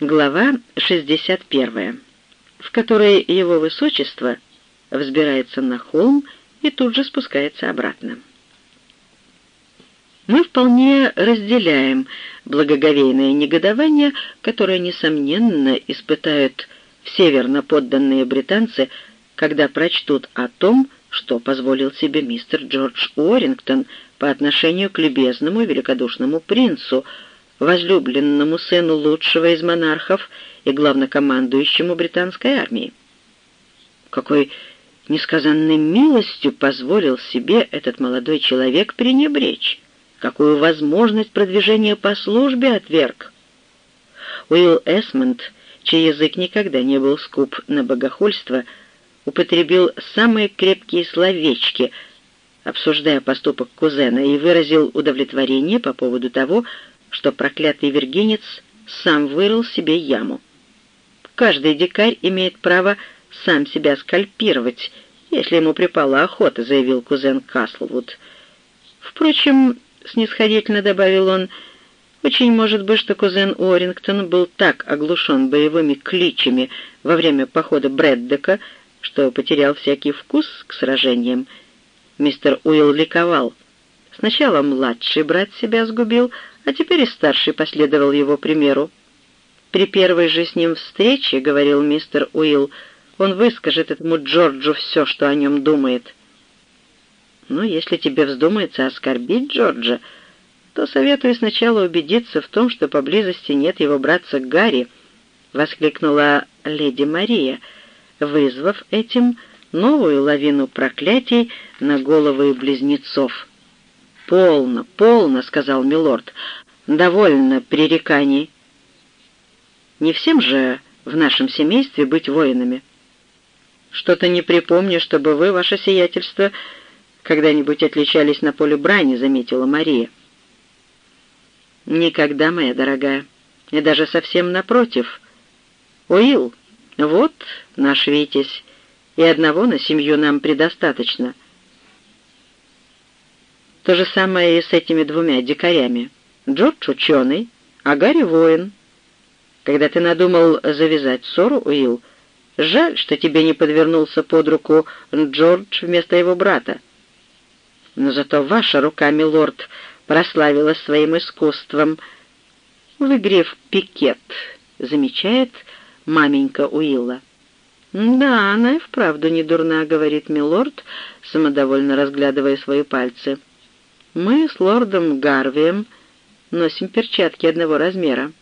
Глава 61, в которой его высочество взбирается на холм и тут же спускается обратно. Мы вполне разделяем благоговейное негодование, которое, несомненно, испытают все верно подданные британцы, когда прочтут о том, что позволил себе мистер Джордж Уоррингтон по отношению к любезному великодушному принцу, возлюбленному сыну лучшего из монархов и главнокомандующему британской армии. Какой несказанной милостью позволил себе этот молодой человек пренебречь, какую возможность продвижения по службе отверг. Уилл Эсмонд, чей язык никогда не был скуп на богохульство, употребил самые крепкие словечки, обсуждая поступок кузена, и выразил удовлетворение по поводу того, что проклятый вергинец сам вырыл себе яму. Каждый дикарь имеет право сам себя скальпировать, если ему припала охота», — заявил кузен Каслвуд. «Впрочем, — снисходительно добавил он, — очень может быть, что кузен Уоррингтон был так оглушен боевыми кличами во время похода Брэддека, что потерял всякий вкус к сражениям. Мистер Уилл ликовал. Сначала младший брат себя сгубил, а теперь и старший последовал его примеру. При первой же с ним встрече, — говорил мистер Уилл, — он выскажет этому Джорджу все, что о нем думает. Но если тебе вздумается оскорбить Джорджа, то советую сначала убедиться в том, что поблизости нет его братца Гарри, — воскликнула леди Мария, вызвав этим новую лавину проклятий на головы близнецов. «Полно, полно», — сказал милорд, — «довольно пререканий. Не всем же в нашем семействе быть воинами». «Что-то не припомню, чтобы вы, ваше сиятельство, когда-нибудь отличались на поле брани», — заметила Мария. «Никогда, моя дорогая, и даже совсем напротив. Уилл, вот наш Витязь, и одного на семью нам предостаточно». То же самое и с этими двумя дикарями. Джордж — ученый, а Гарри — воин. Когда ты надумал завязать ссору, Уилл, Жаль, что тебе не подвернулся под руку Джордж вместо его брата. Но зато ваша рука, милорд, прославилась своим искусством в игре в пикет, замечает маменька Уилла. «Да, она и вправду не дурна», — говорит милорд, самодовольно разглядывая свои пальцы. «Мы с лордом Гарвием носим перчатки одного размера.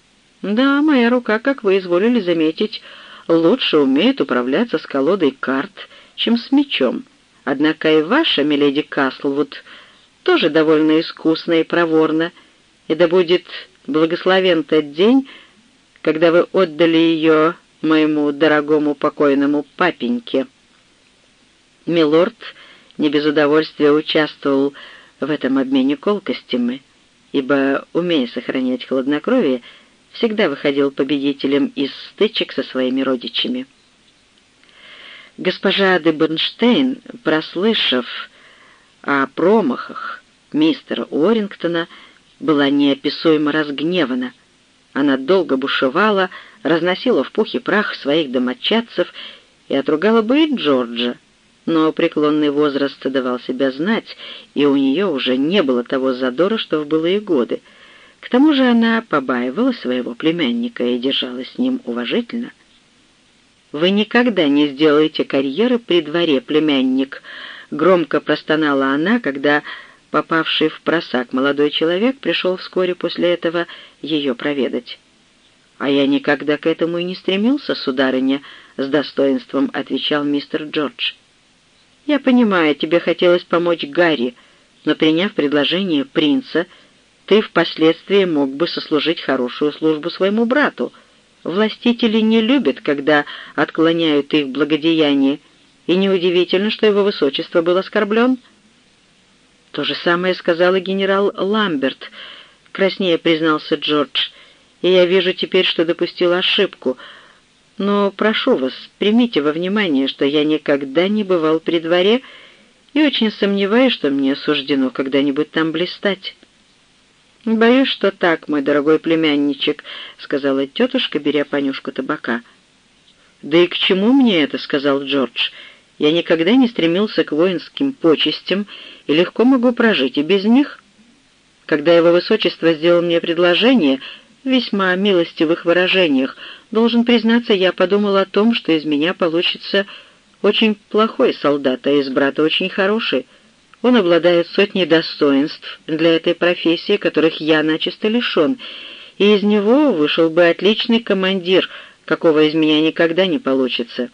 Да, моя рука, как вы изволили заметить, — лучше умеет управляться с колодой карт, чем с мечом. Однако и ваша, миледи Каслвуд, тоже довольно искусна и проворна, и да будет благословен тот день, когда вы отдали ее моему дорогому покойному папеньке». Милорд не без удовольствия участвовал в этом обмене колкостями, ибо, умея сохранять хладнокровие, всегда выходил победителем из стычек со своими родичами. Госпожа де Бернштейн, прослышав о промахах мистера Уоррингтона, была неописуемо разгневана. Она долго бушевала, разносила в пух и прах своих домочадцев и отругала бы и Джорджа, но преклонный возраст давал себя знать, и у нее уже не было того задора, что в былые годы — к тому же она побаивала своего племянника и держалась с ним уважительно. «Вы никогда не сделаете карьеры при дворе, племянник», — громко простонала она, когда попавший в просак молодой человек пришел вскоре после этого ее проведать. «А я никогда к этому и не стремился, сударыня», — с достоинством отвечал мистер Джордж. «Я понимаю, тебе хотелось помочь Гарри, но, приняв предложение принца, — ты впоследствии мог бы сослужить хорошую службу своему брату. Властители не любят, когда отклоняют их благодеяние, и неудивительно, что его высочество был оскорблен. То же самое сказал и генерал Ламберт, краснее признался Джордж, и я вижу теперь, что допустил ошибку. Но прошу вас, примите во внимание, что я никогда не бывал при дворе и очень сомневаюсь, что мне суждено когда-нибудь там блистать. «Боюсь, что так, мой дорогой племянничек», — сказала тетушка, беря понюшку табака. «Да и к чему мне это?» — сказал Джордж. «Я никогда не стремился к воинским почестям и легко могу прожить и без них». Когда его высочество сделал мне предложение весьма милостивых выражениях, должен признаться, я подумал о том, что из меня получится очень плохой солдат, а из брата очень хороший. Он обладает сотней достоинств для этой профессии, которых я начисто лишен, и из него вышел бы отличный командир, какого из меня никогда не получится.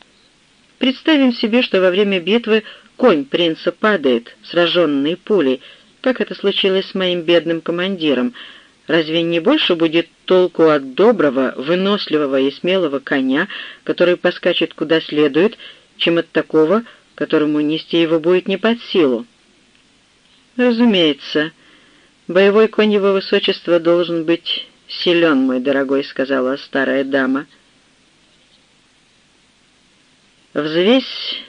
Представим себе, что во время битвы конь принца падает, сраженный пулей, как это случилось с моим бедным командиром. Разве не больше будет толку от доброго, выносливого и смелого коня, который поскачет куда следует, чем от такого, которому нести его будет не под силу? Разумеется, боевой конь его высочества должен быть силен, мой дорогой, сказала старая дама. «Взвесь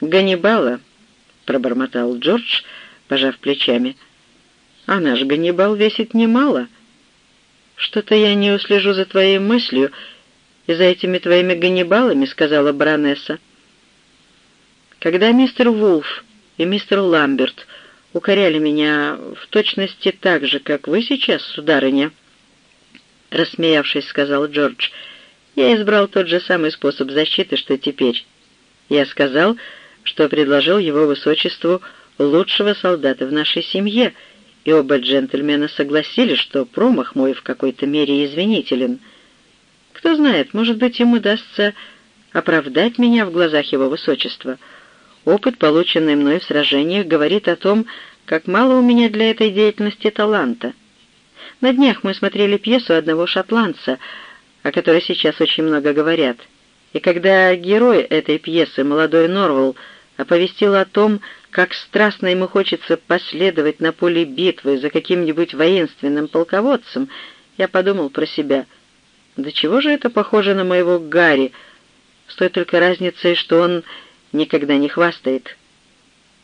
Ганнибала», — пробормотал Джордж, — пожав плечами. «А наш Ганнибал весит немало. Что-то я не услежу за твоей мыслью и за этими твоими Ганнибалами», — сказала баронесса. Когда мистер Вулф и мистер Ламберт укоряли меня в точности так же, как вы сейчас, сударыня, рассмеявшись, сказал Джордж, я избрал тот же самый способ защиты, что теперь. Я сказал, что предложил его высочеству лучшего солдата в нашей семье, и оба джентльмена согласились, что промах мой в какой-то мере извинителен. Кто знает, может быть, ему удастся оправдать меня в глазах его высочества. Опыт, полученный мной в сражениях, говорит о том, как мало у меня для этой деятельности таланта. На днях мы смотрели пьесу одного шотландца, о которой сейчас очень много говорят. И когда герой этой пьесы, молодой Норвелл, оповестил о том, как страстно ему хочется последовать на поле битвы за каким-нибудь воинственным полководцем, я подумал про себя, да чего же это похоже на моего Гарри, с той только разницей, что он никогда не хвастает.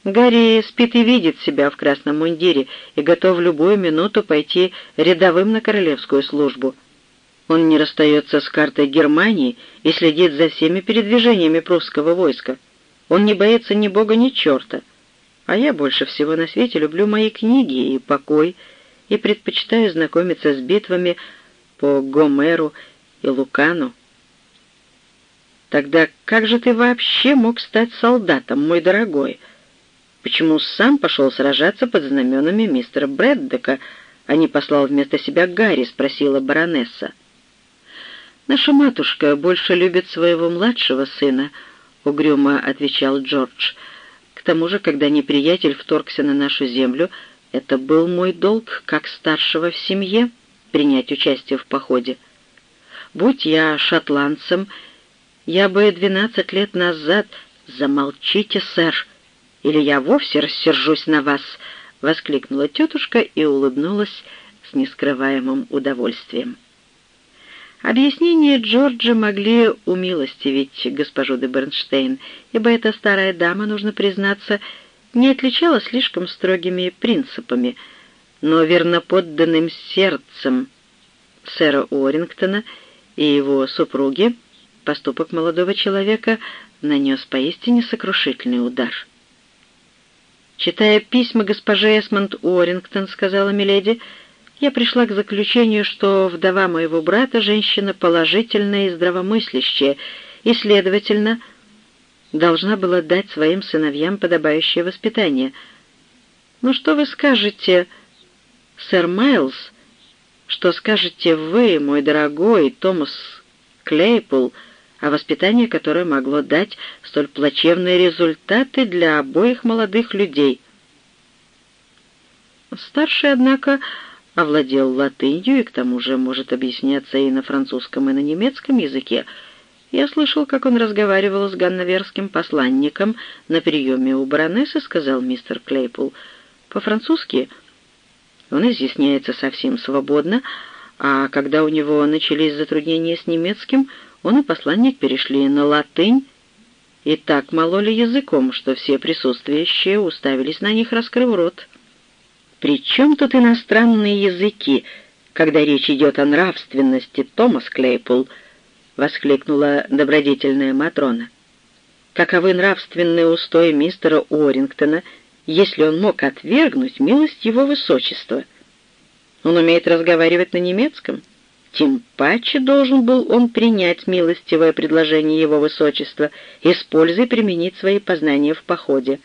Гарри спит и видит себя в красном мундире и готов в любую минуту пойти рядовым на королевскую службу. Он не расстается с картой Германии и следит за всеми передвижениями прусского войска. Он не боится ни бога, ни черта. А я больше всего на свете люблю мои книги и покой, и предпочитаю знакомиться с битвами по Гомеру и Лукану. Тогда как же ты вообще мог стать солдатом, мой дорогой? Почему сам пошел сражаться под знаменами мистера Брэддека, а не послал вместо себя Гарри?» — спросила баронесса. «Наша матушка больше любит своего младшего сына», — угрюмо отвечал Джордж, — тому же, когда неприятель вторгся на нашу землю, это был мой долг, как старшего в семье, принять участие в походе. Будь я шотландцем, я бы двенадцать лет назад... «Замолчите, сэр, или я вовсе рассержусь на вас!» — воскликнула тетушка и улыбнулась с нескрываемым удовольствием. Объяснения Джорджа могли умилостивить госпожу де Бернштейн, ибо эта старая дама, нужно признаться, не отличалась слишком строгими принципами, но верноподданным сердцем сэра Уоррингтона и его супруги поступок молодого человека нанес поистине сокрушительный удар. «Читая письма госпожи Эсмонд Уоррингтон, — сказала Миледи, — я пришла к заключению, что вдова моего брата — женщина положительная и здравомыслящая, и, следовательно, должна была дать своим сыновьям подобающее воспитание. Ну что вы скажете, сэр Майлз, что скажете вы, мой дорогой Томас Клейпул, о воспитании, которое могло дать столь плачевные результаты для обоих молодых людей? Старший, однако, овладел латынью и к тому же может объясняться и на французском, и на немецком языке. Я слышал, как он разговаривал с ганноверским посланником на приеме у баронессы, сказал мистер Клейпул. По-французски он изъясняется совсем свободно, а когда у него начались затруднения с немецким, он и посланник перешли на латынь, и так мололи языком, что все присутствующие уставились на них, раскрыв рот. При чем тут иностранные языки, когда речь идет о нравственности, Томас Клейпул?» — воскликнула добродетельная Матрона. «Каковы нравственные устои мистера Уоррингтона, если он мог отвергнуть милость его высочества? Он умеет разговаривать на немецком?» Тем паче должен был он принять милостивое предложение его высочества, и применить свои познания в походе.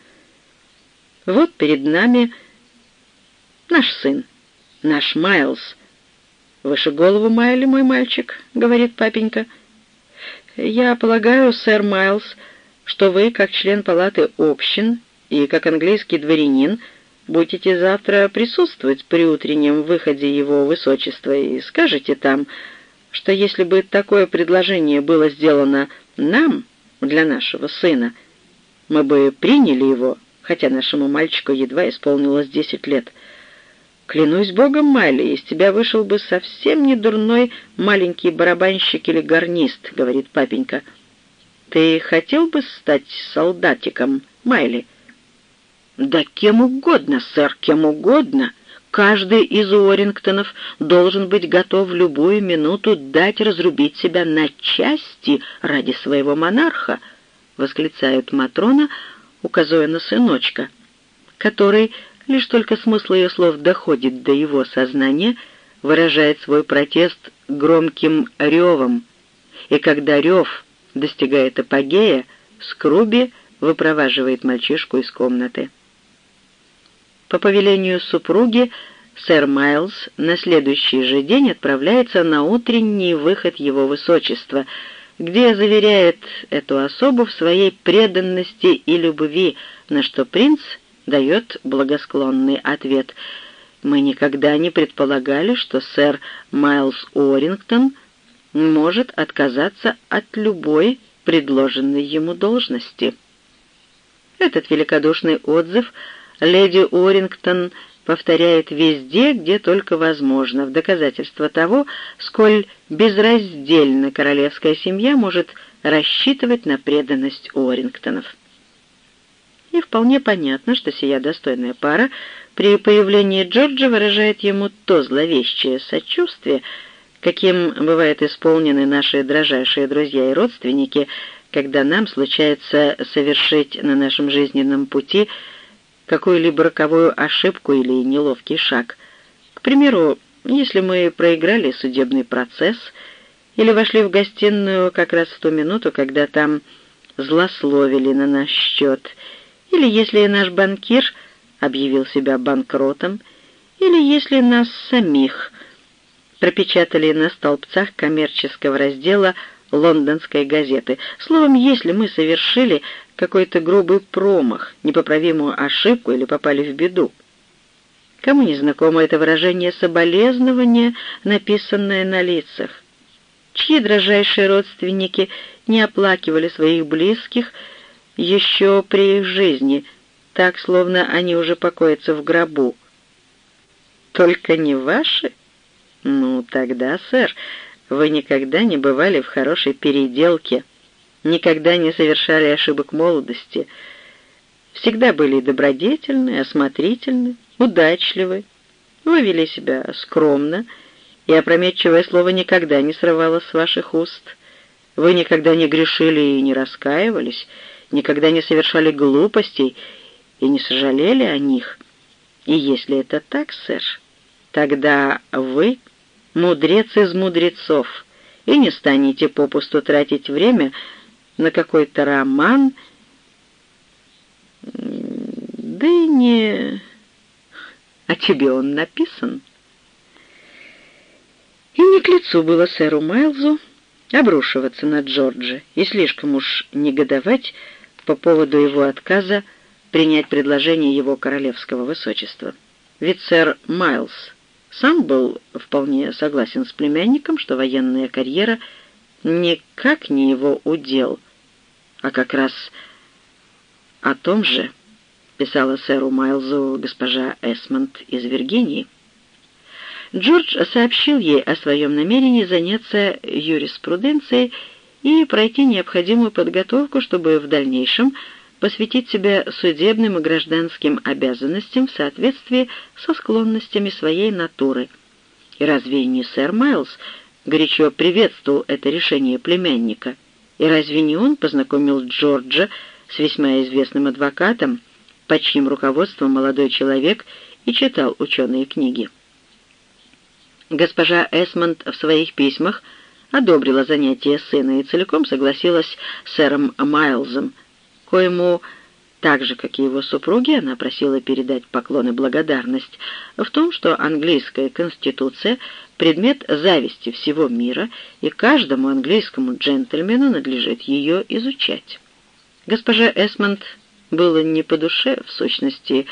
Вот перед нами наш сын, наш Майлз. «Выше голову, Майли, мой мальчик», — говорит папенька. «Я полагаю, сэр Майлз, что вы, как член палаты общин и как английский дворянин, — будете завтра присутствовать при утреннем выходе его высочества и скажете там, что если бы такое предложение было сделано нам, для нашего сына, мы бы приняли его, хотя нашему мальчику едва исполнилось десять лет. Клянусь богом, Майли, из тебя вышел бы совсем не дурной маленький барабанщик или гарнист, — говорит папенька. Ты хотел бы стать солдатиком, Майли? — «Да кем угодно, сэр, кем угодно. Каждый из Уоррингтонов должен быть готов в любую минуту дать разрубить себя на части ради своего монарха», — восклицает Матрона, указывая на сыночка, который, лишь только смысл ее слов доходит до его сознания, выражает свой протест громким ревом, и когда рев достигает апогея, Скруби выпроваживает мальчишку из комнаты. По повелению супруги сэр Майлз на следующий же день отправляется на утренний выход его высочества, где заверяет эту особу в своей преданности и любви, на что принц дает благосклонный ответ. «Мы никогда не предполагали, что сэр Майлз Уоррингтон может отказаться от любой предложенной ему должности». Этот великодушный отзыв – леди Уоррингтон повторяет везде, где только возможно, в доказательство того, сколь безраздельно королевская семья может рассчитывать на преданность Уоррингтонов. И вполне понятно, что сия достойная пара при появлении Джорджа выражает ему то зловещее сочувствие, каким бывают исполнены наши дрожайшие друзья и родственники, когда нам случается совершить на нашем жизненном пути – какую-либо роковую ошибку или неловкий шаг. К примеру, если мы проиграли судебный процесс или вошли в гостиную как раз в ту минуту, когда там злословили на наш счет, или если наш банкир объявил себя банкротом, или если нас самих пропечатали на столбцах коммерческого раздела лондонской газеты. Словом, если мы совершили какой-то грубый промах, непоправимую ошибку или попали в беду. Кому не знакомо это выражение соболезнования, написанное на лицах? Чьи дрожайшие родственники не оплакивали своих близких еще при их жизни, так, словно они уже покоятся в гробу? Только не ваши? Ну, тогда, сэр, вы никогда не бывали в хорошей переделке, никогда не совершали ошибок молодости, всегда были добродетельны, осмотрительны, удачливы, вы вели себя скромно, и опрометчивое слово никогда не срывалось с ваших уст. Вы никогда не грешили и не раскаивались, никогда не совершали глупостей и не сожалели о них. И если это так, сэр, тогда вы мудрец из мудрецов, и не станете попусту тратить время на какой-то роман, да и не... А тебе он написан? И не к лицу было сэру Майлзу обрушиваться на Джорджа и слишком уж негодовать по поводу его отказа принять предложение его королевского высочества. Ведь сэр Майлз сам был вполне согласен с племянником, что военная карьера никак не его удел, а как раз о том же писала сэру Майлзу госпожа Эсмонд из Виргинии. Джордж сообщил ей о своем намерении заняться юриспруденцией и пройти необходимую подготовку, чтобы в дальнейшем посвятить себя судебным и гражданским обязанностям в соответствии со склонностями своей натуры. И разве не сэр Майлз горячо приветствовал это решение племянника? И разве не он познакомил Джорджа с весьма известным адвокатом, под чьим руководством молодой человек и читал ученые книги? Госпожа Эсмонд в своих письмах одобрила занятие сына и целиком согласилась с сэром Майлзом, коему, так же, как и его супруги, она просила передать поклон и благодарность в том, что английская конституция — предмет зависти всего мира, и каждому английскому джентльмену надлежит ее изучать. Госпожа Эсмонд было не по душе, в сущности,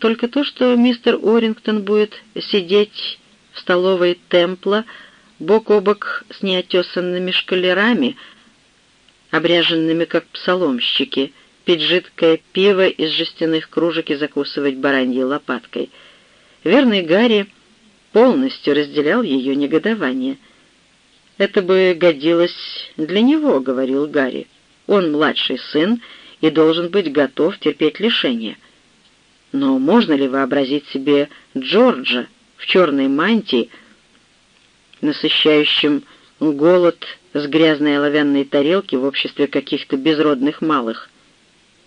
только то, что мистер Орингтон будет сидеть в столовой Темпла бок о бок с неотесанными шкалерами, обряженными как псаломщики, пить жидкое пиво из жестяных кружек и закусывать бараньей лопаткой. Верный Гарри полностью разделял ее негодование. «Это бы годилось для него», — говорил Гарри. «Он младший сын и должен быть готов терпеть лишения». Но можно ли вообразить себе Джорджа в черной мантии, насыщающем голод с грязной оловянной тарелки в обществе каких-то безродных малых?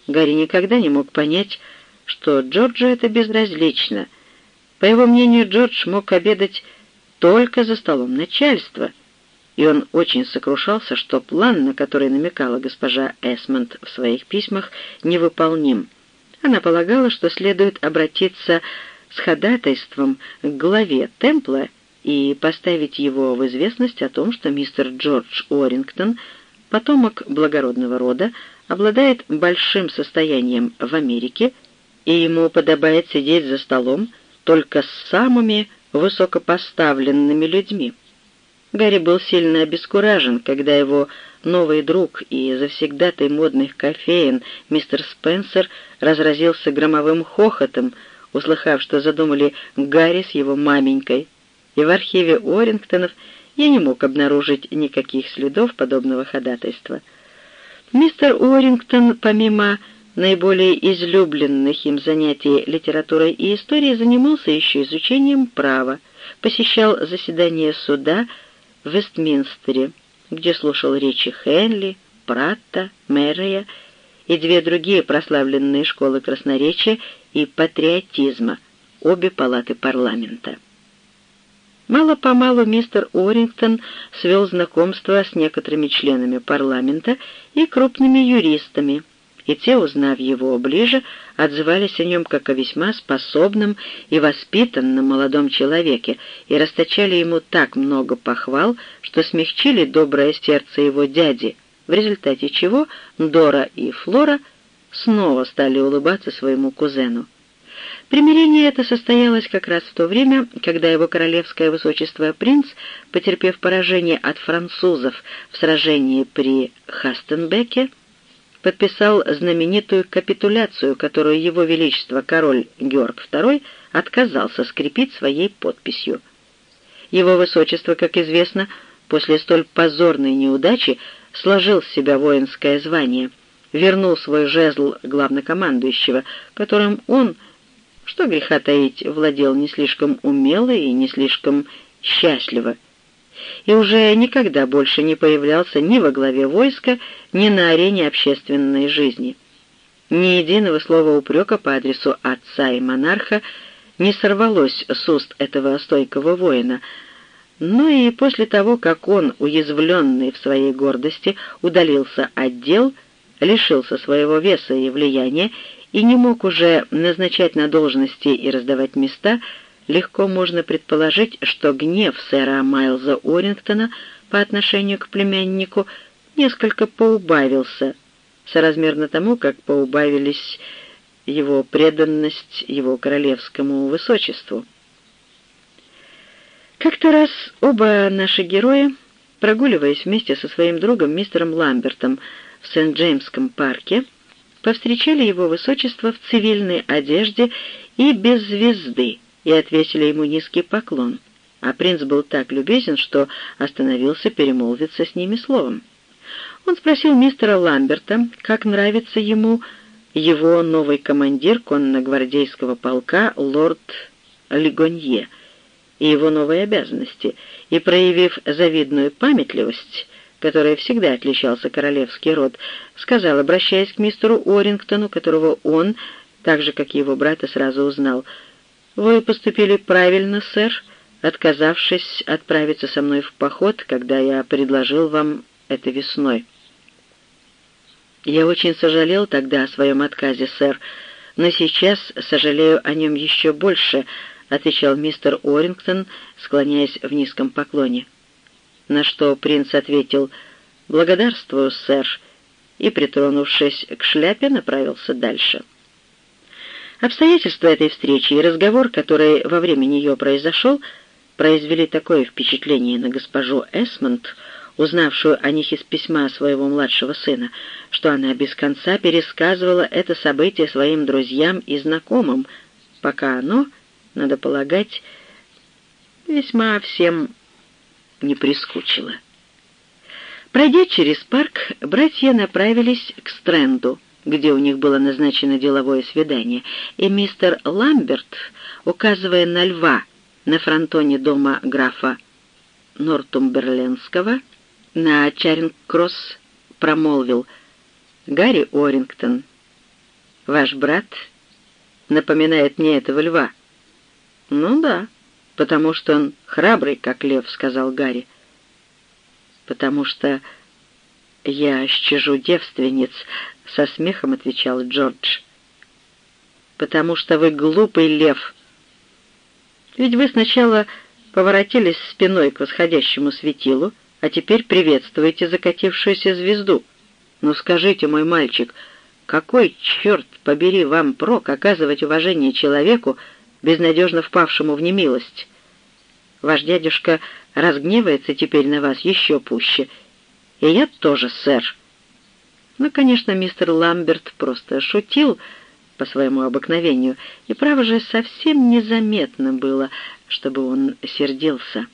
Гарри никогда не мог понять, что Джорджу это безразлично. По его мнению, Джордж мог обедать только за столом начальства, и он очень сокрушался, что план, на который намекала госпожа Эсмонд в своих письмах, невыполним. Она полагала, что следует обратиться с ходатайством к главе Темпла и поставить его в известность о том, что мистер Джордж Уоррингтон, потомок благородного рода, обладает большим состоянием в Америке, и ему подобает сидеть за столом только с самыми высокопоставленными людьми. Гарри был сильно обескуражен, когда его новый друг и завсегдатый модных кофеин мистер Спенсер разразился громовым хохотом, услыхав, что задумали Гарри с его маменькой, и в архиве Орингтонов я не мог обнаружить никаких следов подобного ходатайства. Мистер Уоррингтон, помимо наиболее излюбленных им занятий литературой и историей, занимался еще изучением права, посещал заседания суда в Вестминстере, где слушал речи Хенли, Пратта, Мэрея и две другие прославленные школы красноречия и патриотизма, обе палаты парламента. Мало-помалу мистер Орингтон свел знакомство с некоторыми членами парламента и крупными юристами, и те, узнав его ближе, отзывались о нем как о весьма способном и воспитанном молодом человеке и расточали ему так много похвал, что смягчили доброе сердце его дяди, в результате чего Дора и Флора снова стали улыбаться своему кузену. Примирение это состоялось как раз в то время, когда его королевское высочество принц, потерпев поражение от французов в сражении при Хастенбеке, подписал знаменитую капитуляцию, которую его величество король Георг II отказался скрепить своей подписью. Его высочество, как известно, после столь позорной неудачи сложил с себя воинское звание, вернул свой жезл главнокомандующего, которым он, что греха таить, владел не слишком умело и не слишком счастливо, и уже никогда больше не появлялся ни во главе войска, ни на арене общественной жизни. Ни единого слова упрека по адресу отца и монарха не сорвалось с уст этого стойкого воина, но и после того, как он, уязвленный в своей гордости, удалился от дел, лишился своего веса и влияния и не мог уже назначать на должности и раздавать места, легко можно предположить, что гнев сэра Майлза Орингтона по отношению к племяннику несколько поубавился, соразмерно тому, как поубавились его преданность его королевскому высочеству. Как-то раз оба наши героя, прогуливаясь вместе со своим другом мистером Ламбертом в Сент-Джеймском парке, повстречали его высочество в цивильной одежде и без звезды, и отвесили ему низкий поклон, а принц был так любезен, что остановился перемолвиться с ними словом. Он спросил мистера Ламберта, как нравится ему его новый командир конногвардейского полка лорд Легонье и его новые обязанности, и, проявив завидную памятливость, которой всегда отличался королевский род, сказал, обращаясь к мистеру Орингтону, которого он, так же, как его брата, сразу узнал, «Вы поступили правильно, сэр, отказавшись отправиться со мной в поход, когда я предложил вам это весной». «Я очень сожалел тогда о своем отказе, сэр, но сейчас сожалею о нем еще больше», — отвечал мистер Орингтон, склоняясь в низком поклоне. На что принц ответил «Благодарствую, сэр», и, притронувшись к шляпе, направился дальше. Обстоятельства этой встречи и разговор, который во время нее произошел, произвели такое впечатление на госпожу Эсмонд, узнавшую о них из письма своего младшего сына, что она без конца пересказывала это событие своим друзьям и знакомым, пока оно, надо полагать, весьма всем не прискучило. Пройдя через парк, братья направились к Стрэнду, где у них было назначено деловое свидание, и мистер Ламберт, указывая на льва на фронтоне дома графа Нортумберленского, на Чаринг-Кросс промолвил «Гарри Орингтон, ваш брат напоминает мне этого льва». «Ну да, потому что он храбрый, как лев», — сказал Гарри. «Потому что я щажу девственниц», — со смехом отвечал Джордж. «Потому что вы глупый лев. Ведь вы сначала поворотились спиной к восходящему светилу, а теперь приветствуете закатившуюся звезду. Ну скажите, мой мальчик, какой, черт побери, вам прок оказывать уважение человеку, безнадежно впавшему в немилость? Ваш дядюшка разгневается теперь на вас еще пуще. И я тоже, сэр. Ну, конечно, мистер Ламберт просто шутил по своему обыкновению, и, право же, совсем незаметно было, чтобы он сердился.